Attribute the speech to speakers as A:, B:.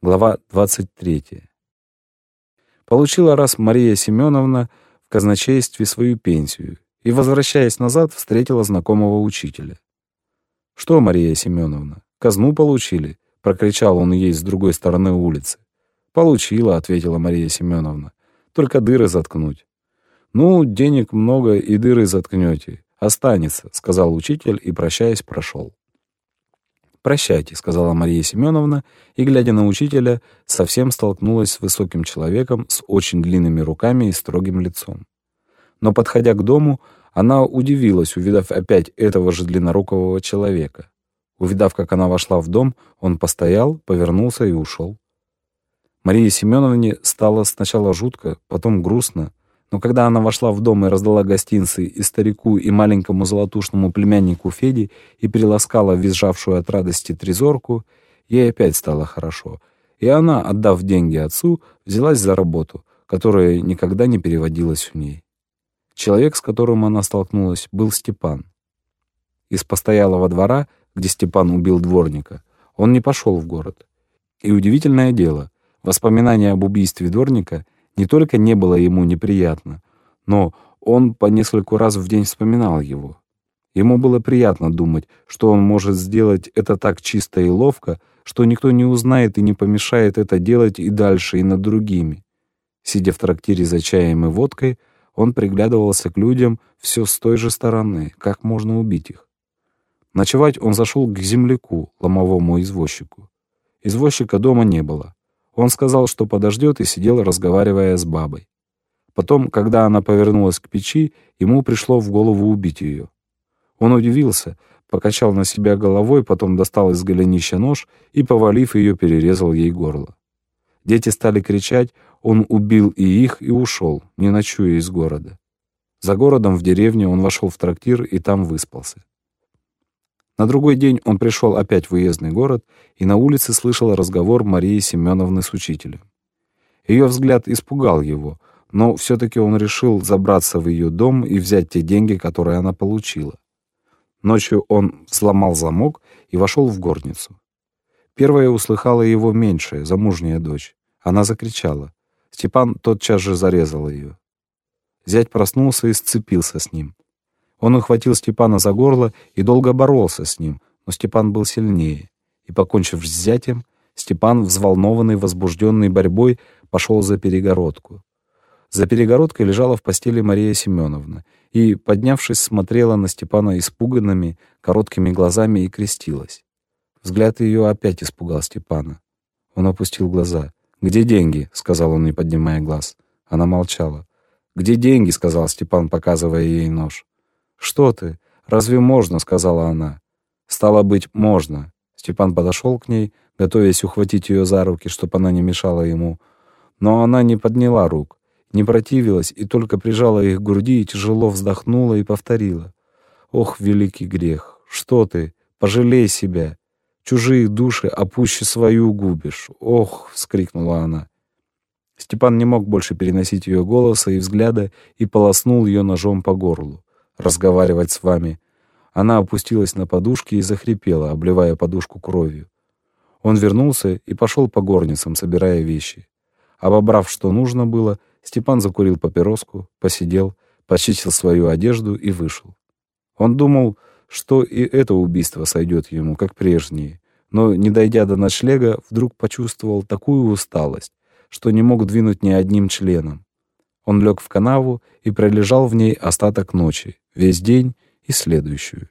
A: Глава 23. Получила раз Мария Семеновна в казначействе свою пенсию и, возвращаясь назад, встретила знакомого учителя. «Что, Мария Семеновна, казну получили?» — прокричал он ей с другой стороны улицы. «Получила», — ответила Мария Семеновна. «Только дыры заткнуть». «Ну, денег много, и дыры заткнете. Останется», — сказал учитель и, прощаясь, прошел. «Прощайте», — сказала Мария Семеновна, и, глядя на учителя, совсем столкнулась с высоким человеком с очень длинными руками и строгим лицом. Но, подходя к дому, она удивилась, увидав опять этого же длиннорукого человека. Увидав, как она вошла в дом, он постоял, повернулся и ушел. Марии Семеновне стало сначала жутко, потом грустно, но когда она вошла в дом и раздала гостинцы и старику, и маленькому золотушному племяннику Феде и приласкала визжавшую от радости трезорку, ей опять стало хорошо. И она, отдав деньги отцу, взялась за работу, которая никогда не переводилась у ней. Человек, с которым она столкнулась, был Степан. Из постоялого двора, где Степан убил дворника, он не пошел в город. И удивительное дело, воспоминание об убийстве дворника — не только не было ему неприятно, но он по нескольку раз в день вспоминал его. Ему было приятно думать, что он может сделать это так чисто и ловко, что никто не узнает и не помешает это делать и дальше, и над другими. Сидя в трактире за чаем и водкой, он приглядывался к людям все с той же стороны, как можно убить их. Ночевать он зашел к земляку, ломовому извозчику. Извозчика дома не было. Он сказал, что подождет, и сидел, разговаривая с бабой. Потом, когда она повернулась к печи, ему пришло в голову убить ее. Он удивился, покачал на себя головой, потом достал из голенища нож и, повалив ее, перерезал ей горло. Дети стали кричать, он убил и их, и ушел, не ночуя из города. За городом в деревне он вошел в трактир и там выспался. На другой день он пришел опять в уездный город и на улице слышал разговор Марии Семеновны с учителем. Ее взгляд испугал его, но все-таки он решил забраться в ее дом и взять те деньги, которые она получила. Ночью он взломал замок и вошел в горницу. Первая услыхала его меньшая, замужняя дочь. Она закричала. Степан тотчас же зарезал ее. Зять проснулся и сцепился с ним. Он ухватил Степана за горло и долго боролся с ним, но Степан был сильнее. И, покончив с зятем, Степан, взволнованный, возбужденный борьбой, пошел за перегородку. За перегородкой лежала в постели Мария Семеновна и, поднявшись, смотрела на Степана испуганными, короткими глазами и крестилась. Взгляд ее опять испугал Степана. Он опустил глаза. «Где деньги?» — сказал он, не поднимая глаз. Она молчала. «Где деньги?» — сказал Степан, показывая ей нож. «Что ты? Разве можно?» — сказала она. «Стало быть, можно». Степан подошел к ней, готовясь ухватить ее за руки, чтобы она не мешала ему. Но она не подняла рук, не противилась и только прижала их к груди и тяжело вздохнула и повторила. «Ох, великий грех! Что ты? Пожалей себя! Чужие души, а пуще свою губишь! Ох!» — вскрикнула она. Степан не мог больше переносить ее голоса и взгляда и полоснул ее ножом по горлу разговаривать с вами». Она опустилась на подушки и захрипела, обливая подушку кровью. Он вернулся и пошел по горницам, собирая вещи. Обобрав, что нужно было, Степан закурил папироску, посидел, почистил свою одежду и вышел. Он думал, что и это убийство сойдет ему, как прежние, но, не дойдя до ночлега, вдруг почувствовал такую усталость, что не мог двинуть ни одним членом. Он лег в канаву и пролежал в ней остаток ночи, весь день и следующую.